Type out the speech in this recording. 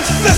and